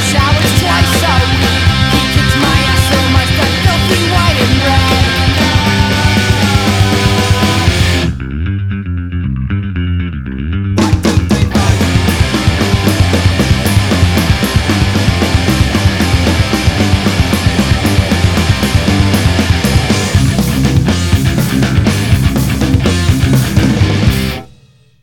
shout